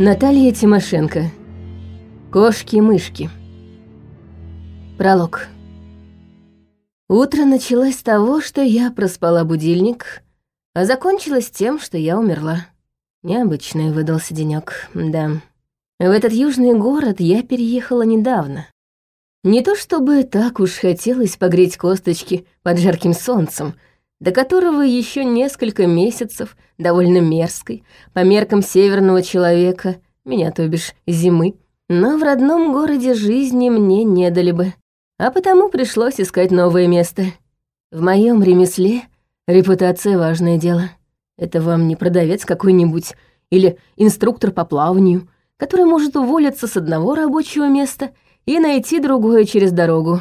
Наталья Тимошенко. Кошки-мышки. Пролог. Утро началось с того, что я проспала будильник, а закончилось тем, что я умерла. Необычный выдался денёк, да. В этот южный город я переехала недавно. Не то чтобы так уж хотелось погреть косточки под жарким солнцем, до которого еще несколько месяцев довольно мерзкой, по меркам северного человека, меня, то бишь, зимы, но в родном городе жизни мне не дали бы, а потому пришлось искать новое место. В моем ремесле репутация — важное дело. Это вам не продавец какой-нибудь или инструктор по плаванию, который может уволиться с одного рабочего места и найти другое через дорогу.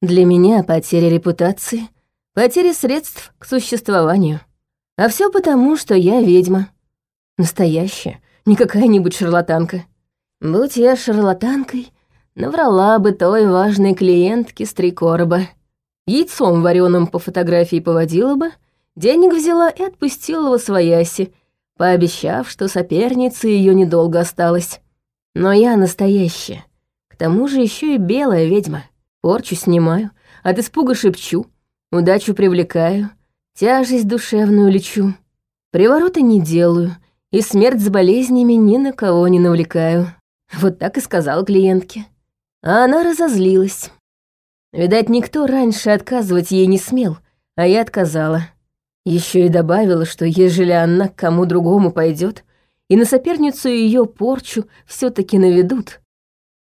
Для меня потеря репутации — потери средств к существованию. А все потому, что я ведьма. Настоящая, не какая-нибудь шарлатанка. Будь я шарлатанкой, наврала бы той важной клиентке с три короба. Яйцом вареным по фотографии поводила бы, денег взяла и отпустила во свояси, пообещав, что соперница ее недолго осталась. Но я настоящая. К тому же еще и белая ведьма. Порчу снимаю, от испуга шепчу — Удачу привлекаю, тяжесть душевную лечу. Привороты не делаю, и смерть с болезнями ни на кого не навлекаю. Вот так и сказал клиентке. А она разозлилась. Видать, никто раньше отказывать ей не смел, а я отказала. Еще и добавила, что ежели она к кому другому пойдет, и на соперницу ее порчу все таки наведут,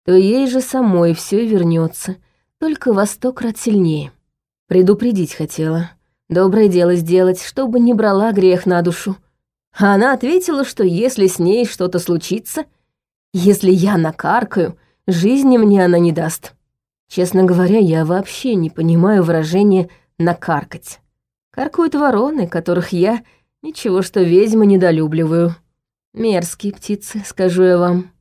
то ей же самой все вернется, только во сто сильнее. Предупредить хотела. Доброе дело сделать, чтобы не брала грех на душу. А она ответила, что если с ней что-то случится, если я накаркаю, жизни мне она не даст. Честно говоря, я вообще не понимаю выражения «накаркать». Каркают вороны, которых я ничего что ведьмы недолюбливаю. Мерзкие птицы, скажу я вам.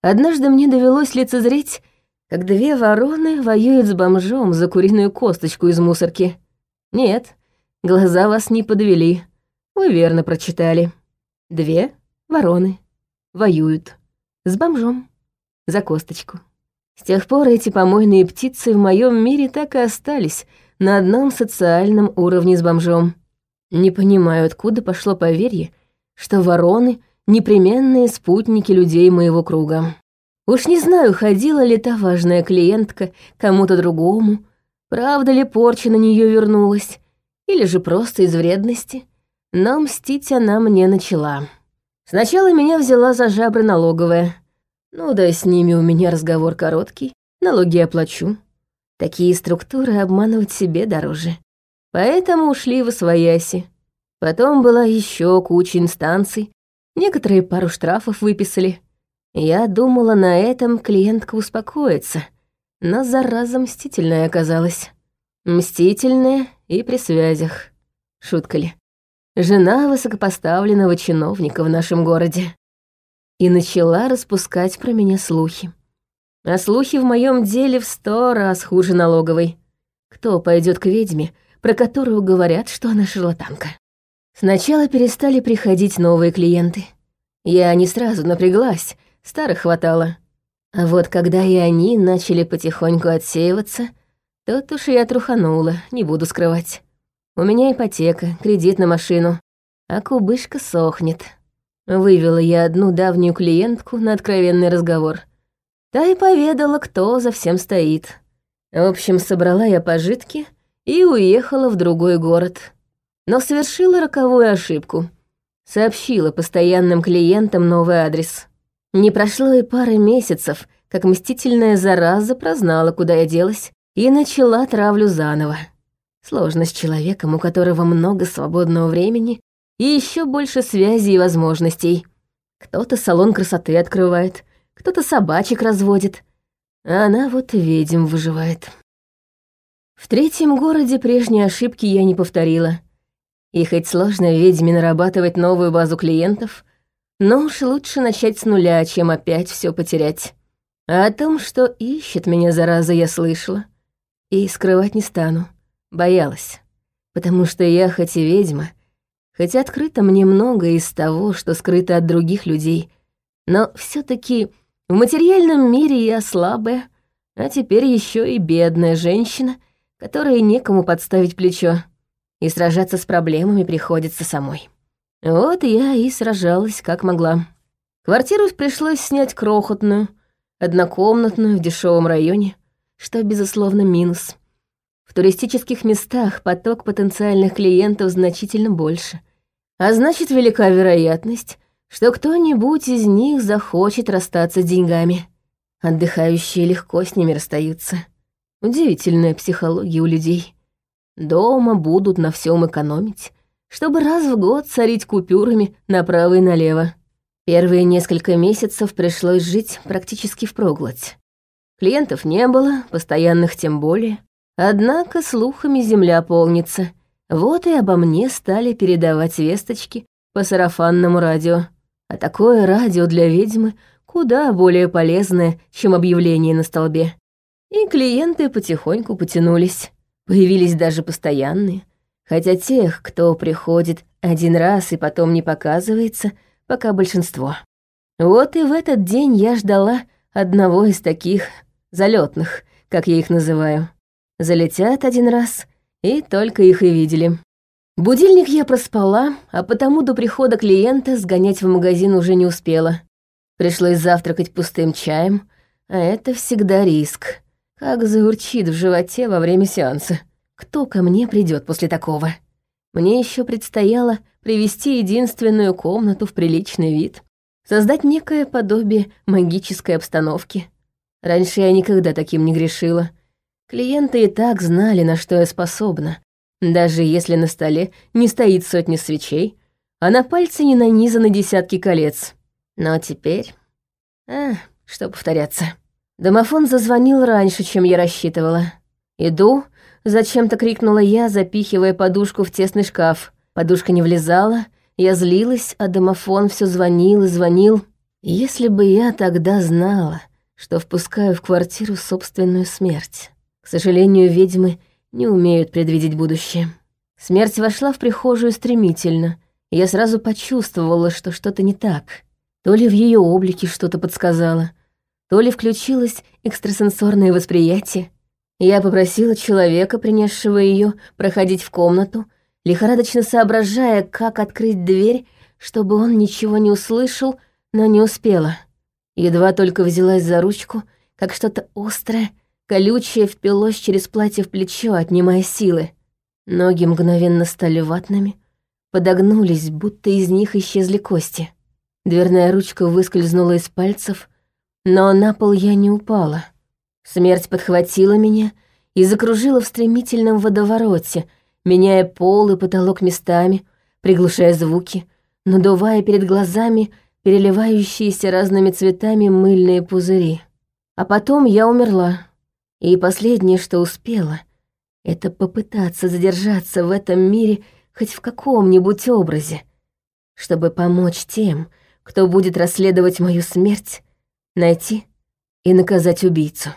Однажды мне довелось лицезреть как две вороны воюют с бомжом за куриную косточку из мусорки. Нет, глаза вас не подвели. Вы верно прочитали. Две вороны воюют с бомжом за косточку. С тех пор эти помойные птицы в моем мире так и остались на одном социальном уровне с бомжом. Не понимаю, откуда пошло поверье, что вороны — непременные спутники людей моего круга. Уж не знаю, ходила ли та важная клиентка кому-то другому, правда ли порча на нее вернулась, или же просто из вредности, но мстить она мне начала. Сначала меня взяла за жабры налоговая. Ну да, с ними у меня разговор короткий, налоги я плачу. Такие структуры обманывать себе дороже. Поэтому ушли в освояси. Потом была еще куча инстанций, некоторые пару штрафов выписали — я думала, на этом клиентка успокоится, но зараза мстительная оказалась. Мстительная и при связях. Шутка ли? Жена высокопоставленного чиновника в нашем городе. И начала распускать про меня слухи. А слухи в моем деле в сто раз хуже налоговой. Кто пойдет к ведьме, про которую говорят, что она шарлатанка? Сначала перестали приходить новые клиенты. Я не сразу напряглась, старых хватало. А вот когда и они начали потихоньку отсеиваться, тут уж я труханула, не буду скрывать. У меня ипотека, кредит на машину, а кубышка сохнет. Вывела я одну давнюю клиентку на откровенный разговор. Та и поведала, кто за всем стоит. В общем, собрала я пожитки и уехала в другой город. Но совершила роковую ошибку. Сообщила постоянным клиентам новый адрес. Не прошло и пары месяцев, как мстительная зараза прознала, куда я делась, и начала травлю заново. Сложно с человеком, у которого много свободного времени и еще больше связей и возможностей. Кто-то салон красоты открывает, кто-то собачек разводит, а она вот ведьм выживает. В третьем городе прежние ошибки я не повторила. И хоть сложно ведьме нарабатывать новую базу клиентов, но уж лучше начать с нуля, чем опять все потерять. А о том, что ищет меня зараза, я слышала. И скрывать не стану. Боялась. Потому что я хоть и ведьма, хоть открыто мне многое из того, что скрыто от других людей, Но все таки в материальном мире я слабая, а теперь еще и бедная женщина, которой некому подставить плечо, и сражаться с проблемами приходится самой. Вот я и сражалась, как могла. Квартиру пришлось снять крохотную, однокомнатную в дешевом районе, что, безусловно, минус. В туристических местах поток потенциальных клиентов значительно больше. А значит, велика вероятность, что кто-нибудь из них захочет расстаться с деньгами. Отдыхающие легко с ними расстаются. Удивительная психология у людей. Дома будут на всем экономить, чтобы раз в год царить купюрами направо и налево. Первые несколько месяцев пришлось жить практически впроглоть. Клиентов не было, постоянных тем более. Однако слухами земля полнится. Вот и обо мне стали передавать весточки по сарафанному радио. А такое радио для ведьмы куда более полезное, чем объявление на столбе. И клиенты потихоньку потянулись. Появились даже постоянные. Хотя тех, кто приходит один раз и потом не показывается, пока большинство. Вот и в этот день я ждала одного из таких залетных, как я их называю. Залетят один раз, и только их и видели. Будильник я проспала, а потому до прихода клиента сгонять в магазин уже не успела. Пришлось завтракать пустым чаем, а это всегда риск. Как заурчит в животе во время сеанса. Кто ко мне придет после такого? Мне еще предстояло привести единственную комнату в приличный вид, создать некое подобие магической обстановки. Раньше я никогда таким не грешила. Клиенты и так знали, на что я способна, даже если на столе не стоит сотни свечей, а на пальце не нанизаны десятки колец. Но теперь... А, что повторяться. Домофон зазвонил раньше, чем я рассчитывала. «Иду», — зачем-то крикнула я, запихивая подушку в тесный шкаф. Подушка не влезала, я злилась, а домофон все звонил и звонил. Если бы я тогда знала, что впускаю в квартиру собственную смерть. К сожалению, ведьмы не умеют предвидеть будущее. Смерть вошла в прихожую стремительно, я сразу почувствовала, что что-то не так. То ли в ее облике что-то подсказало, то ли включилось экстрасенсорное восприятие. Я попросила человека, принесшего ее, проходить в комнату, лихорадочно соображая, как открыть дверь, чтобы он ничего не услышал, но не успела. Едва только взялась за ручку, как что-то острое, колючее впилось через платье в плечо, отнимая силы. Ноги мгновенно стали ватными, подогнулись, будто из них исчезли кости. Дверная ручка выскользнула из пальцев, но на пол я не упала. Смерть подхватила меня и закружила в стремительном водовороте, меняя пол и потолок местами, приглушая звуки, надувая перед глазами переливающиеся разными цветами мыльные пузыри. А потом я умерла. И последнее, что успела, это попытаться задержаться в этом мире хоть в каком-нибудь образе, чтобы помочь тем, кто будет расследовать мою смерть, найти и наказать убийцу.